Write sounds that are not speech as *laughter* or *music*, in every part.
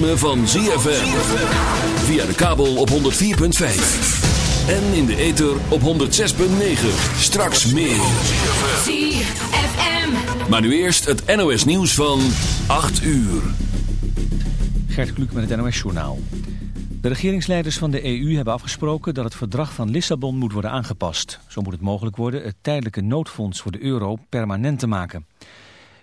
ritme van ZFM. Via de kabel op 104.5. En in de ether op 106.9. Straks meer. ZFM. Maar nu eerst het NOS nieuws van 8 uur. Gert Kluk met het NOS-journaal. De regeringsleiders van de EU hebben afgesproken dat het verdrag van Lissabon moet worden aangepast. Zo moet het mogelijk worden het tijdelijke noodfonds voor de euro permanent te maken.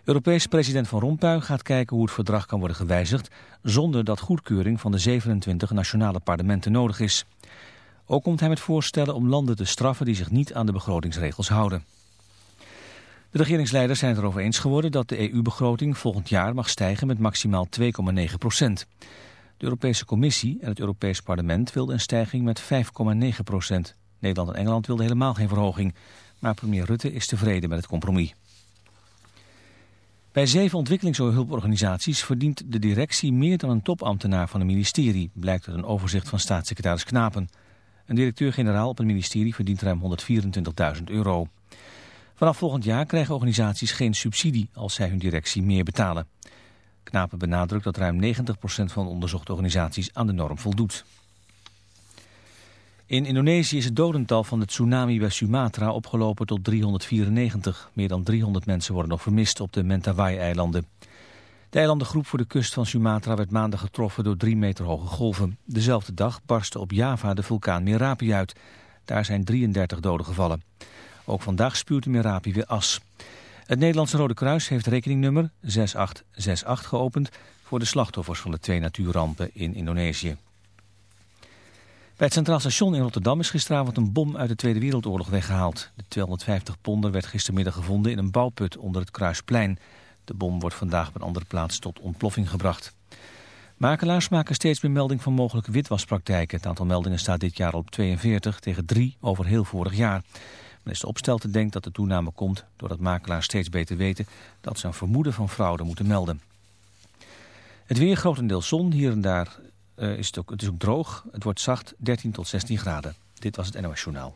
Europees president Van Rompuy gaat kijken hoe het verdrag kan worden gewijzigd... zonder dat goedkeuring van de 27 nationale parlementen nodig is. Ook komt hij met voorstellen om landen te straffen die zich niet aan de begrotingsregels houden. De regeringsleiders zijn het erover eens geworden dat de EU-begroting volgend jaar mag stijgen met maximaal 2,9 procent. De Europese Commissie en het Europees Parlement wilden een stijging met 5,9 procent. Nederland en Engeland wilden helemaal geen verhoging, maar premier Rutte is tevreden met het compromis. Bij zeven ontwikkelingshulporganisaties verdient de directie meer dan een topambtenaar van een ministerie, blijkt uit een overzicht van staatssecretaris Knapen. Een directeur-generaal op een ministerie verdient ruim 124.000 euro. Vanaf volgend jaar krijgen organisaties geen subsidie als zij hun directie meer betalen. Knapen benadrukt dat ruim 90% van de onderzochte organisaties aan de norm voldoet. In Indonesië is het dodental van de tsunami bij Sumatra opgelopen tot 394. Meer dan 300 mensen worden nog vermist op de Mentawai-eilanden. De eilandengroep voor de kust van Sumatra werd maandag getroffen door drie meter hoge golven. Dezelfde dag barstte op Java de vulkaan Merapi uit. Daar zijn 33 doden gevallen. Ook vandaag spuwt de Merapi weer as. Het Nederlandse Rode Kruis heeft rekeningnummer 6868 geopend... voor de slachtoffers van de twee natuurrampen in Indonesië. Bij het Centraal Station in Rotterdam is gisteravond een bom uit de Tweede Wereldoorlog weggehaald. De 250 ponder werd gistermiddag gevonden in een bouwput onder het Kruisplein. De bom wordt vandaag op een andere plaats tot ontploffing gebracht. Makelaars maken steeds meer melding van mogelijke witwaspraktijken. Het aantal meldingen staat dit jaar op 42 tegen 3 over heel vorig jaar. Minister Opstelten denkt dat de toename komt doordat makelaars steeds beter weten dat ze een vermoeden van fraude moeten melden. Het weer grotendeels zon, hier en daar uh, is het, ook, het is ook droog. Het wordt zacht, 13 tot 16 graden. Dit was het NOS Journaal.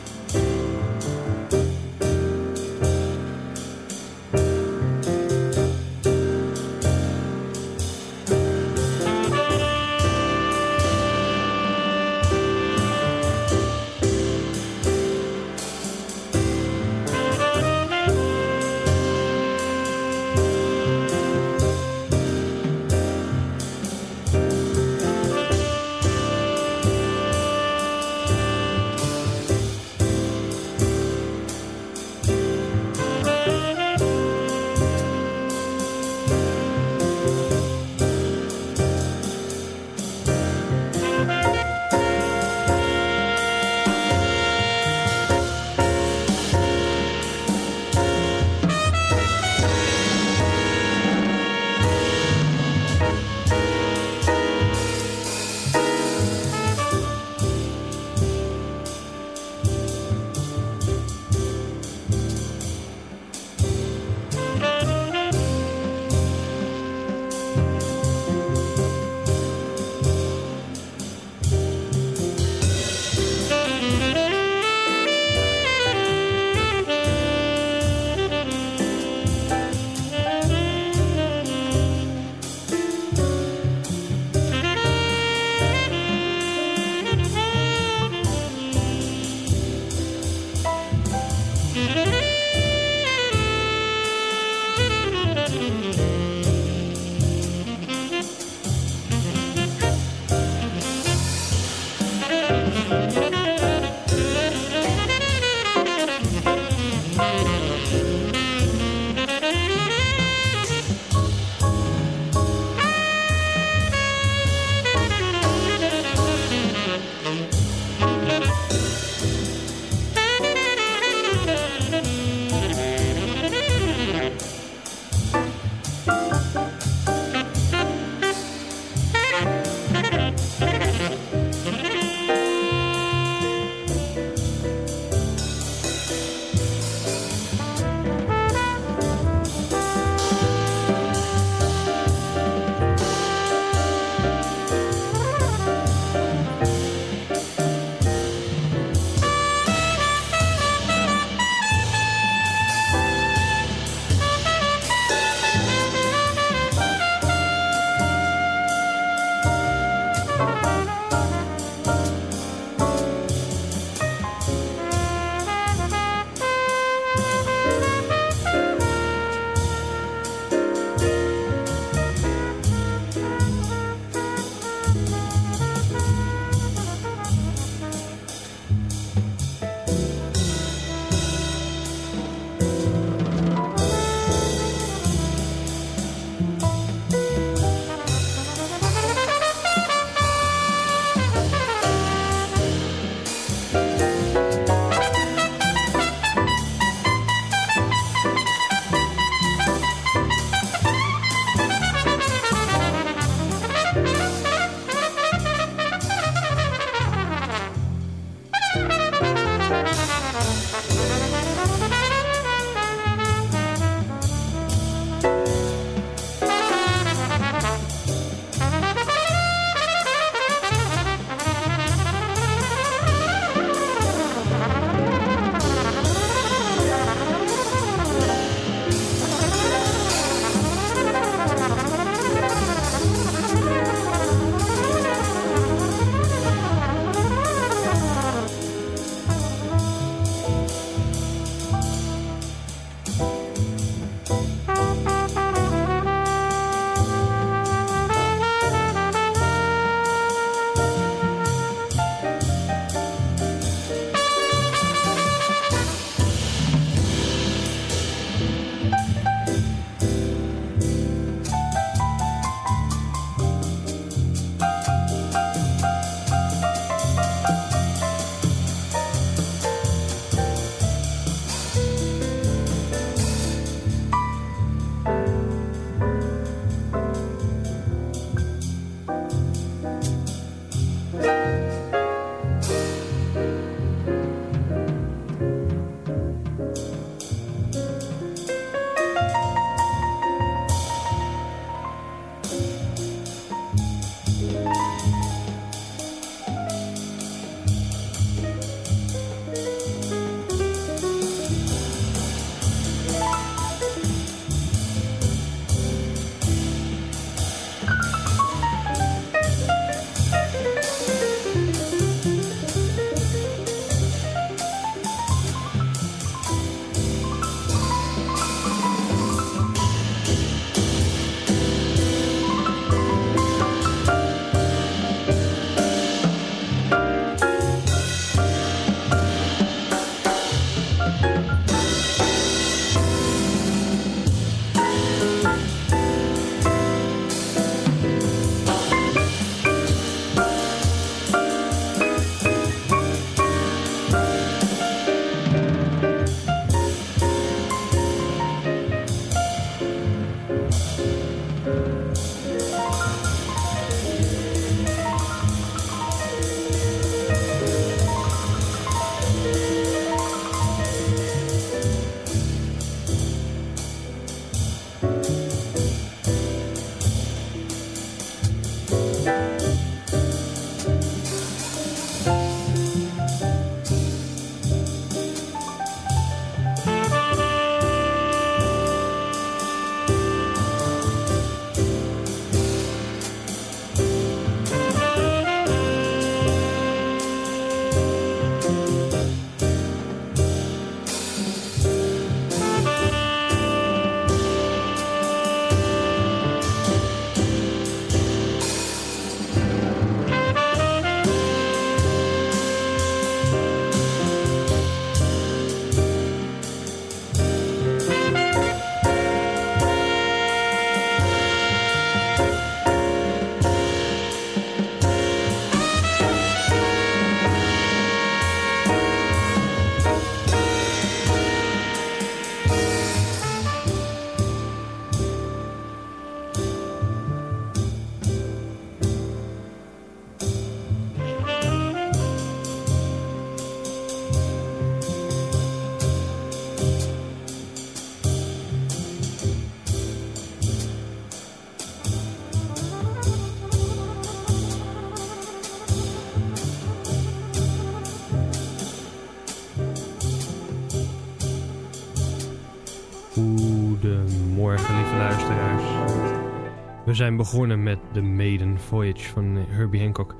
We zijn begonnen met The Maiden Voyage van Herbie Hancock.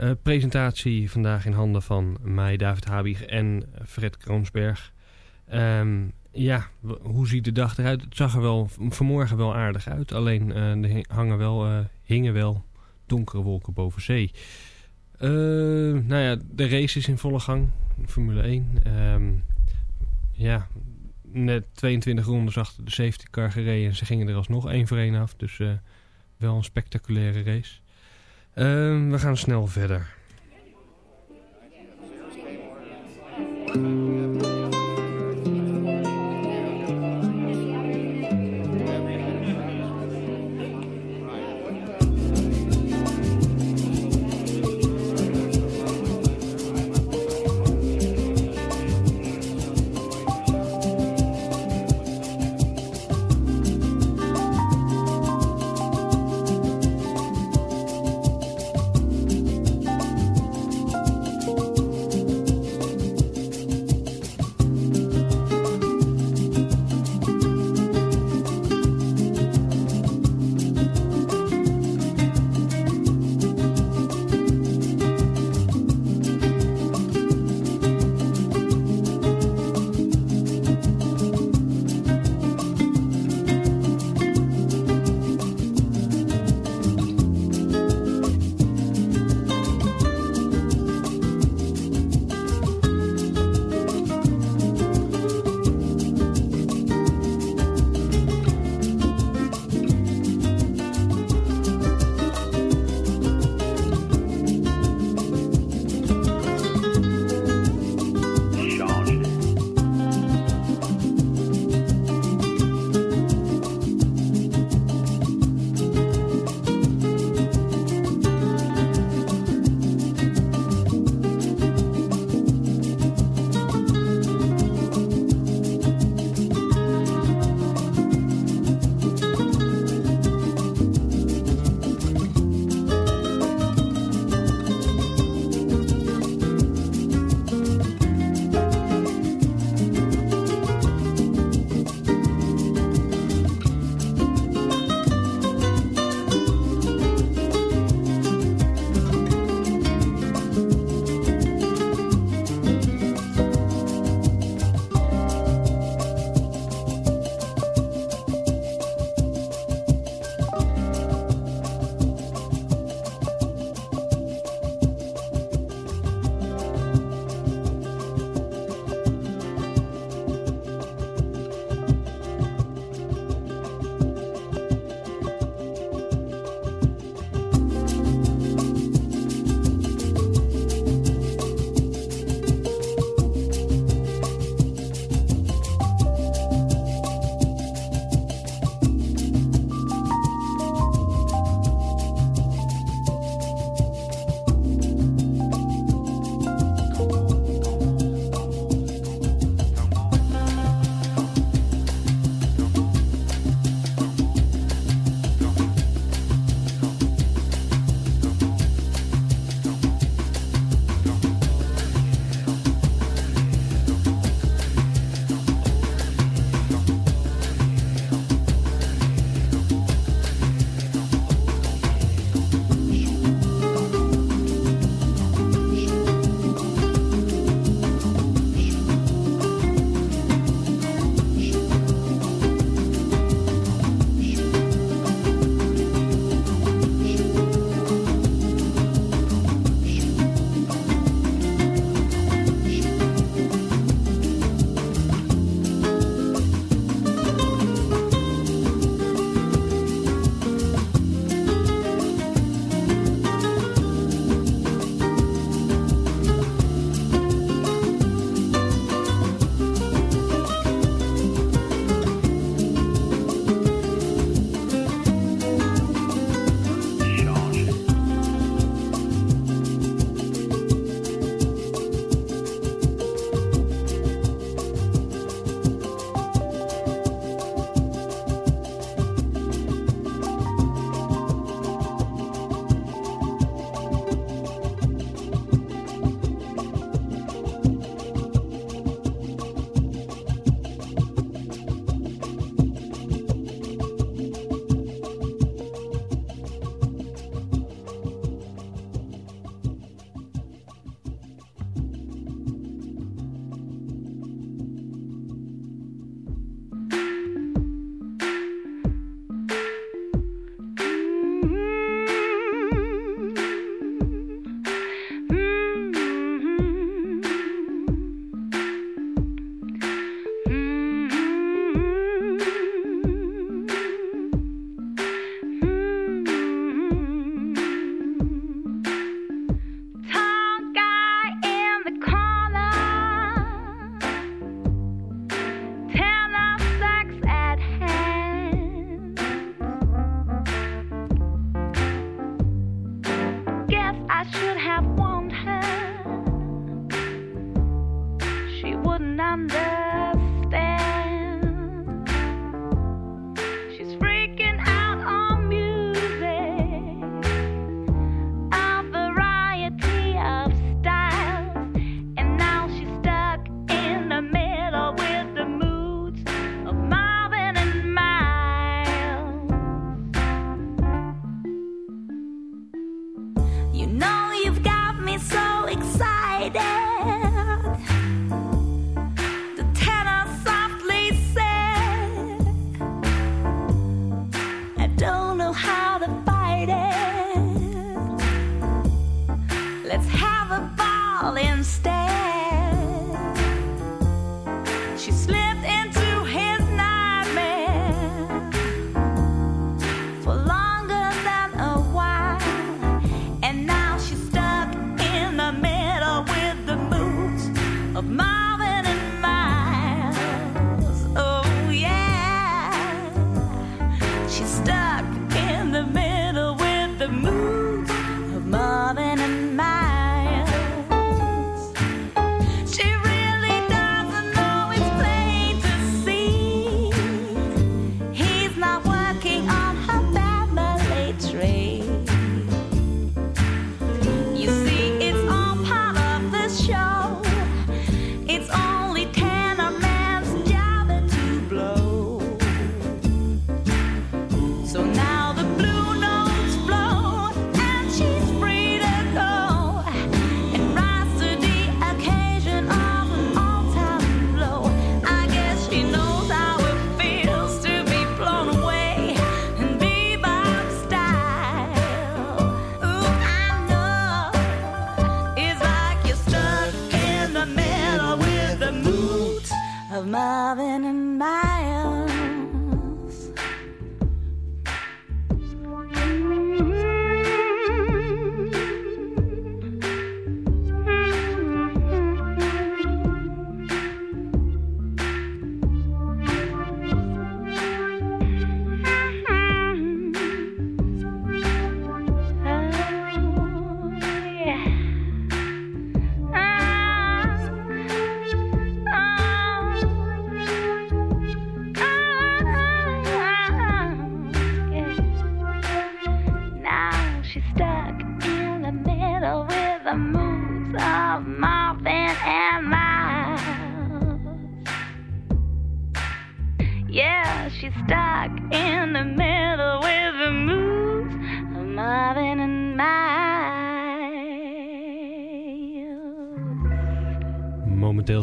Uh, presentatie vandaag in handen van mij, David Habig en Fred Kroonsberg. Um, ja, hoe ziet de dag eruit? Het zag er wel vanmorgen wel aardig uit. Alleen er hangen wel, hingen wel donkere wolken boven zee. Nou ja, de race is in volle gang. Formule 1. Um, ja, net 22 rondes achter de safety car gereden. En ze gingen er alsnog één voor één af. Dus uh, wel een spectaculaire race. Uh, we gaan snel verder.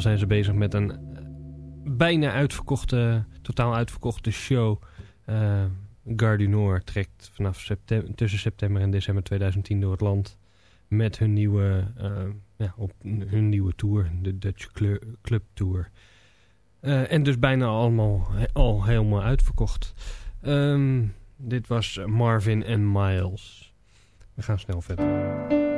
Zijn ze bezig met een bijna uitverkochte, totaal uitverkochte show. Uh, du Nord trekt vanaf september, tussen september en december 2010 door het land. Met hun nieuwe, uh, ja, op hun nieuwe tour, de Dutch Club, Tour. Uh, en dus bijna allemaal al helemaal uitverkocht. Um, dit was Marvin en Miles. We gaan snel verder.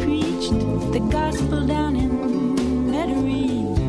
preached the gospel down in Metairie.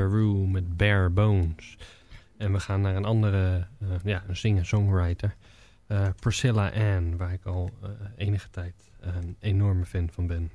Peru met Bare Bones. En we gaan naar een andere eh, ja, een singer-songwriter. Eh, Priscilla Ann, waar ik al eh, enige tijd een enorme fan van ben.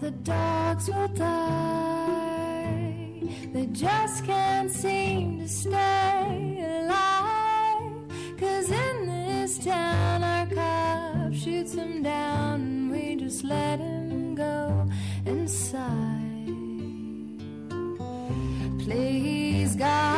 the dogs will die. They just can't seem to stay alive. Cause in this town, our cop shoots them down, and we just let him go inside. Please, God.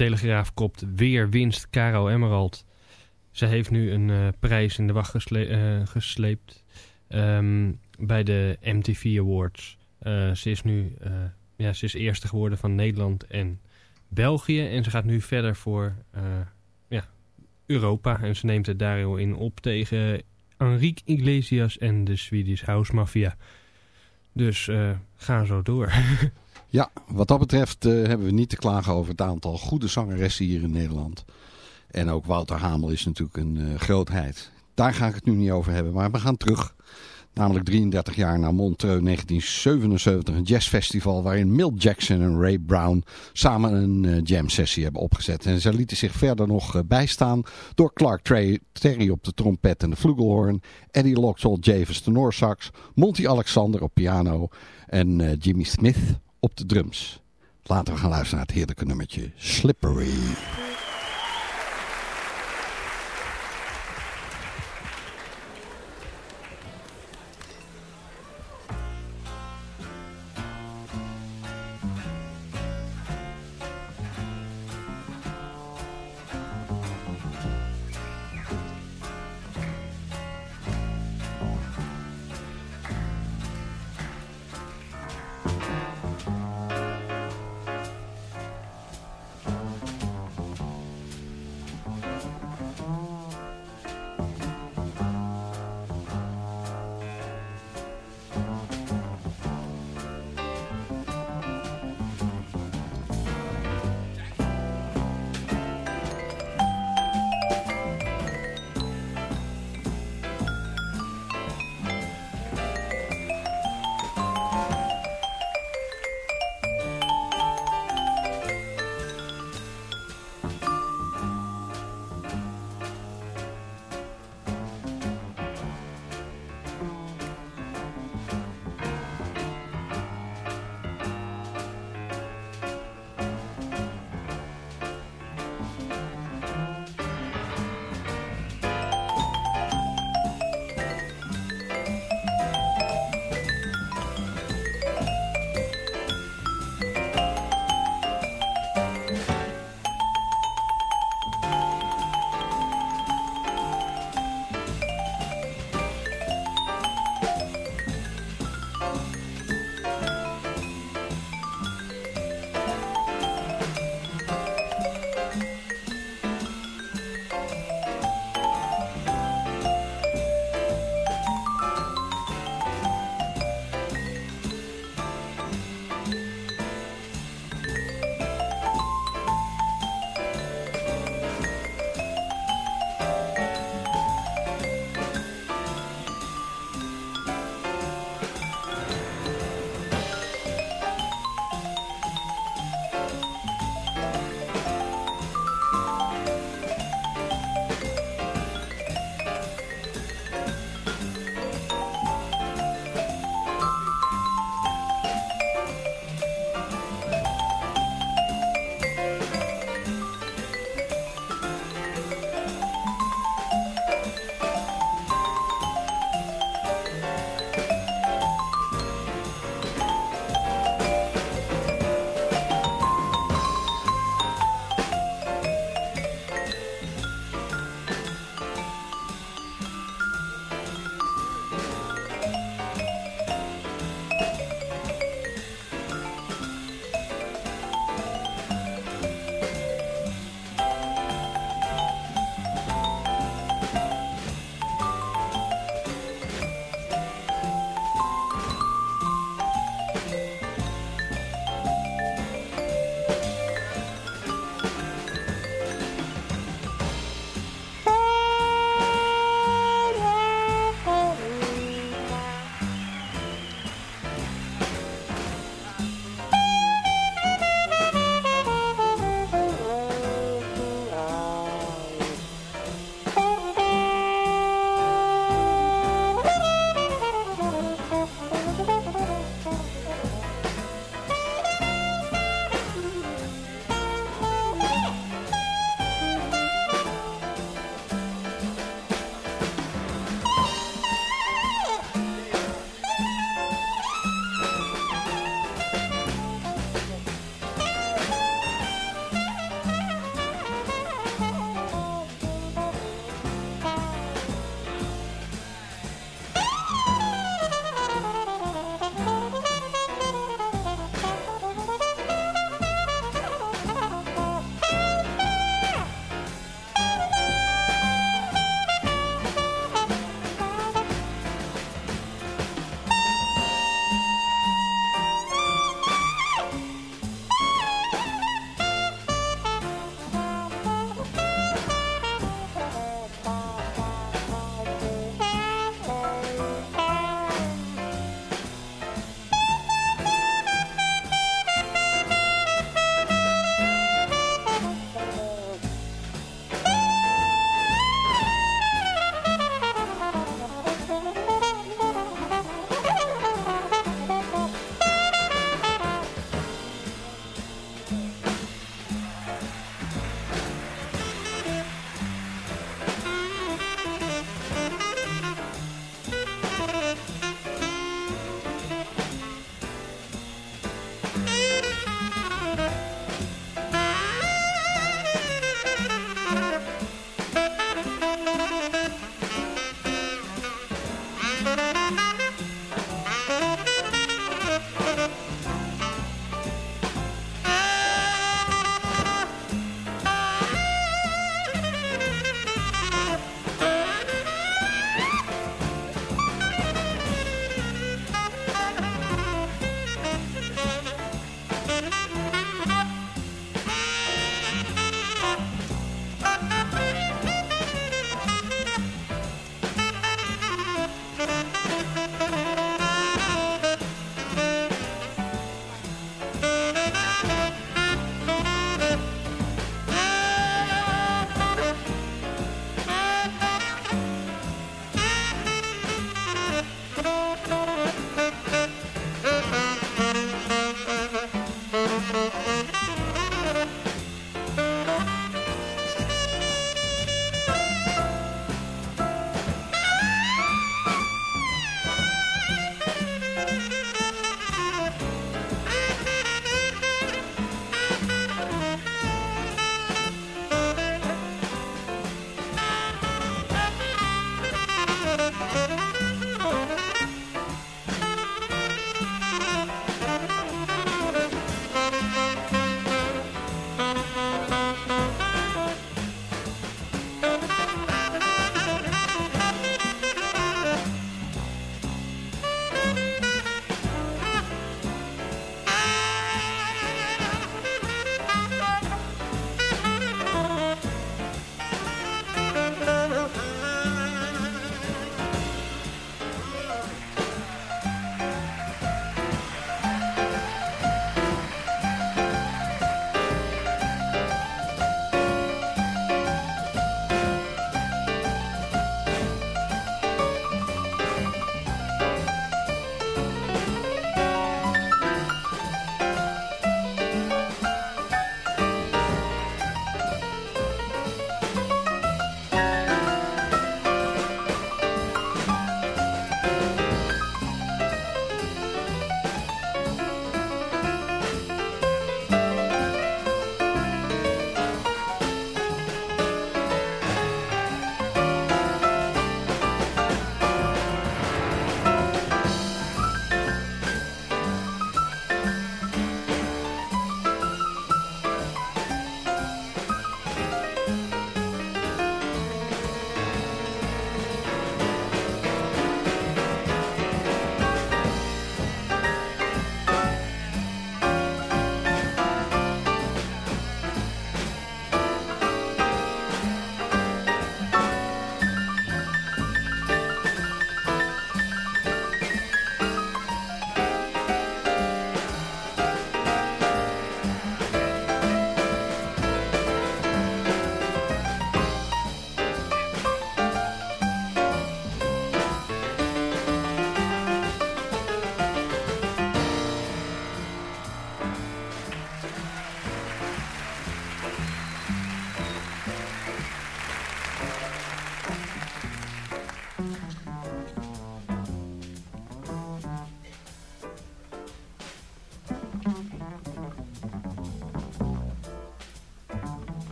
Telegraaf kopt weer winst Caro Emerald. Ze heeft nu een eh, prijs in de wacht gesle eh, gesleept ehm, bij de MTV Awards. Eh, ze is nu ja, ze is eerste geworden van Nederland en België. En ze gaat nu verder voor ja, Europa. En ze neemt het daar in op tegen Enrique Iglesias en de Swedish House Mafia. Dus ga zo door. *laughs* Ja, wat dat betreft eh, hebben we niet te klagen over het aantal goede zangeressen hier in Nederland. En ook Wouter Hamel is natuurlijk een eh, grootheid. Daar ga ik het nu niet over hebben, maar we gaan terug. Namelijk 33 jaar na Montreux 1977, een jazzfestival waarin Milt Jackson en Ray Brown samen een eh, uh, jam sessie hebben opgezet. En zij lieten zich verder nog bijstaan door Clark Terry op de trompet en de flugelhorn, Eddie Loxall Javis tenorsax, Monty Alexander op piano en Jimmy Smith op de drums. Laten we gaan luisteren naar het heerlijke nummertje Slippery.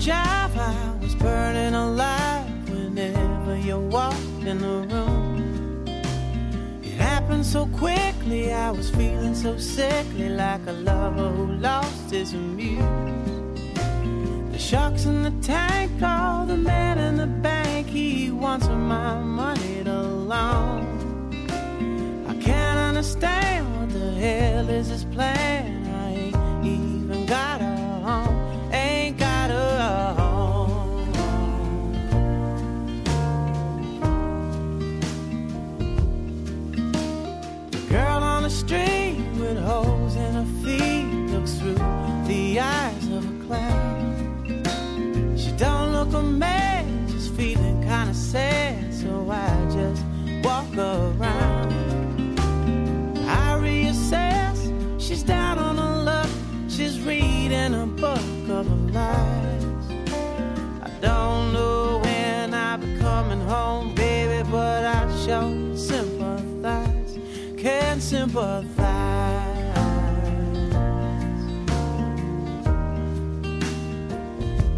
Job, I was burning alive whenever you walked in the room. It happened so quickly, I was feeling so sickly, like a lover who lost his muse. The sharks in the tank, sympathize.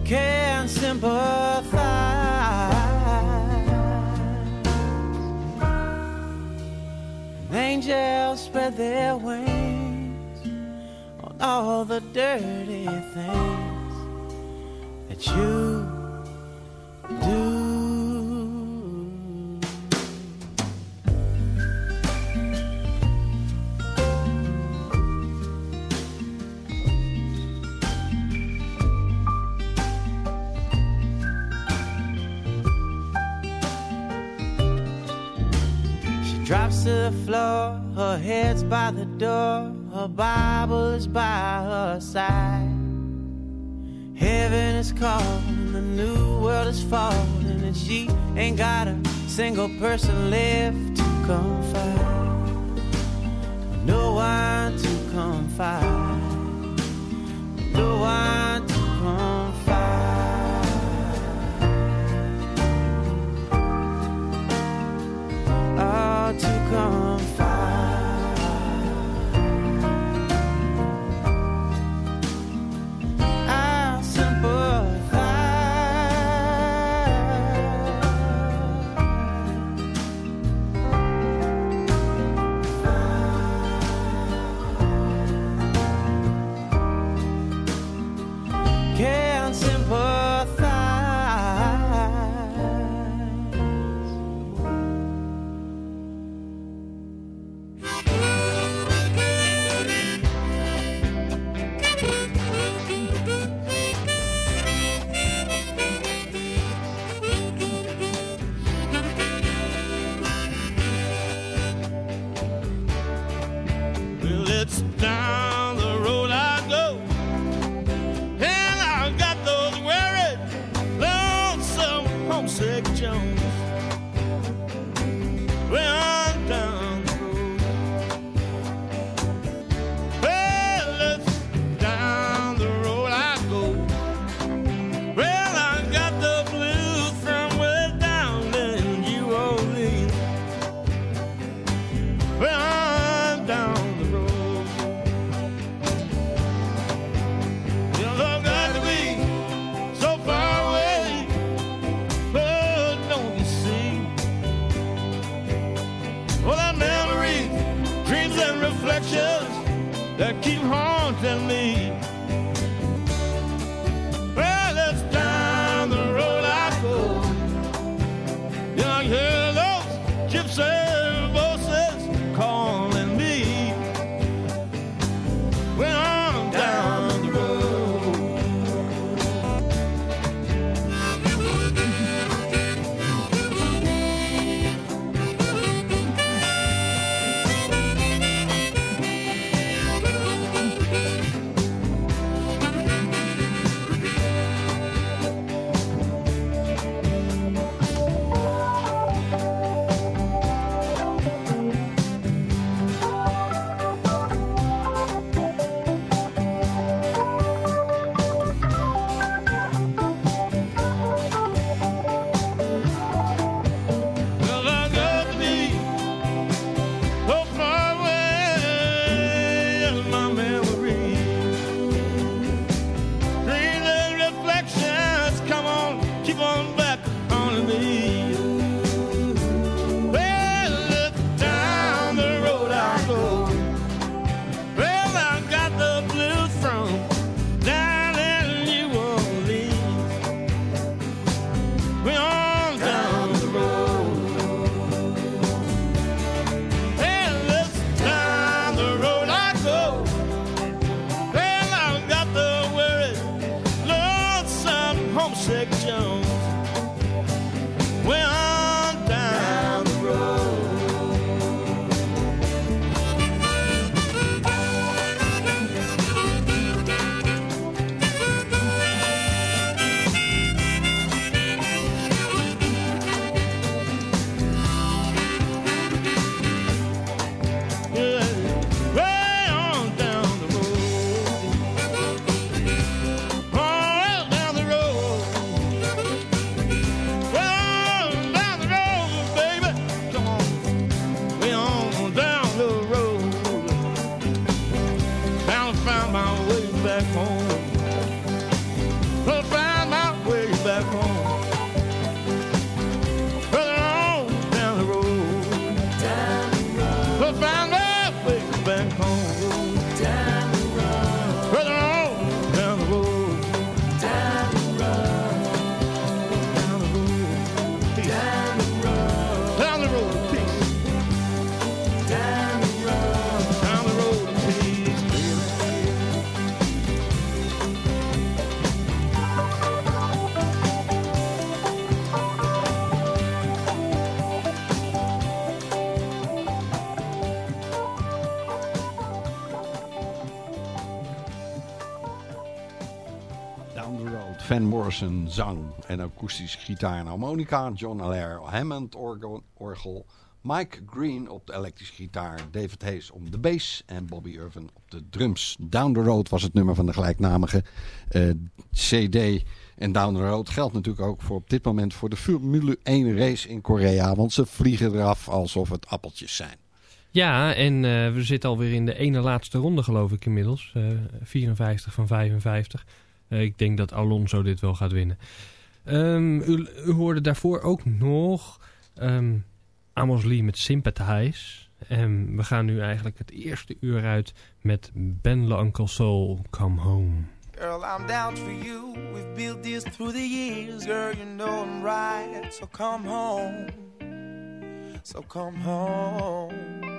Can't sympathize. Angels spread their wings on all the dirty things that you to the floor, her head's by the door, her Bible is by her side. Heaven is calling, the new world is falling, and she ain't got a single person left to confide. No one to confide. No one to come. Zang en akoestische gitaar en harmonica. John Allaire Hammond orgel, orgel. Mike Green op de elektrische gitaar. David Hayes op de bass. En Bobby Irvin op de drums. Down the Road was het nummer van de gelijknamige eh, CD. En Down the Road geldt natuurlijk ook voor op dit moment voor de Formule 1 race in Korea. Want ze vliegen eraf alsof het appeltjes zijn. Ja, en eh, we zitten alweer in de ene laatste ronde geloof ik inmiddels. Eh 54 van 55. Eh, ik denk dat Alonso dit wel gaat winnen. Ehm, u, hoorde daarvoor ook nog ehm, Amos Lee met Sympathize. En we gaan nu eigenlijk het eerste uur uit met Ben Uncle Soul, Come Home. Girl, I'm down for you. We've built this through the years. Girl, you know I'm right. So come home. So come home.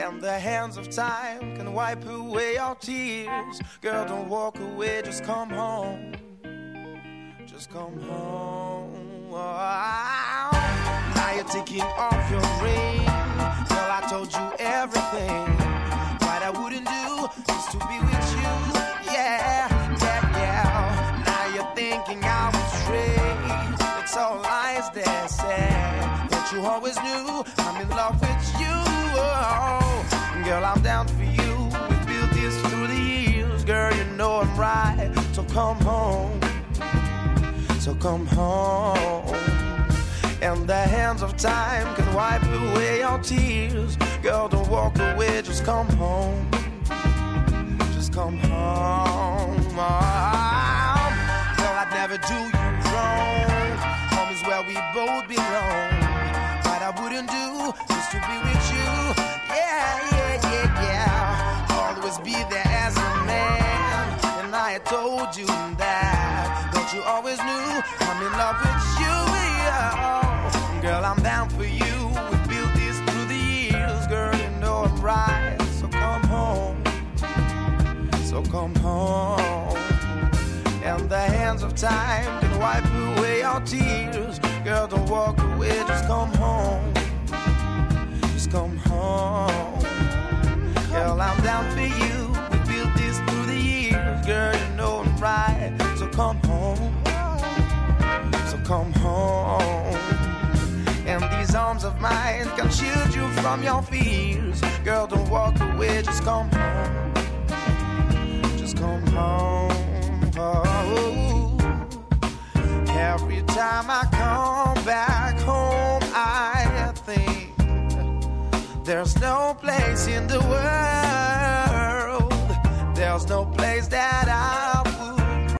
And the hands of time can wipe away our tears. Girl, don't walk away. Just come home. Just come home. Oh, now you're taking off your ring. Girl, I told you everything. What I wouldn't do is to be with you. Yeah, yeah, yeah. Now you're thinking I was straight. It's all lies they say. But you always knew come home. So come home. And the hands of time can wipe away your tears. Girl, don't walk away, just come home. Just come home. Oh, girl, I'd never do you wrong. Home is where we both belong. What I wouldn't do is to be with you. Yeah, yeah, yeah, yeah. Always be time can wipe away our tears. Girl, don't walk away, just come home. Just come home. Girl, I'm down for you. We built this through the years. Girl, you know I'm right. So come home. So come home. And these arms of mine can shield you from your fears. Girl, don't walk away, just come home. Just come home. Oh. Every time I come back home, I think there's no place in the world, there's no place that I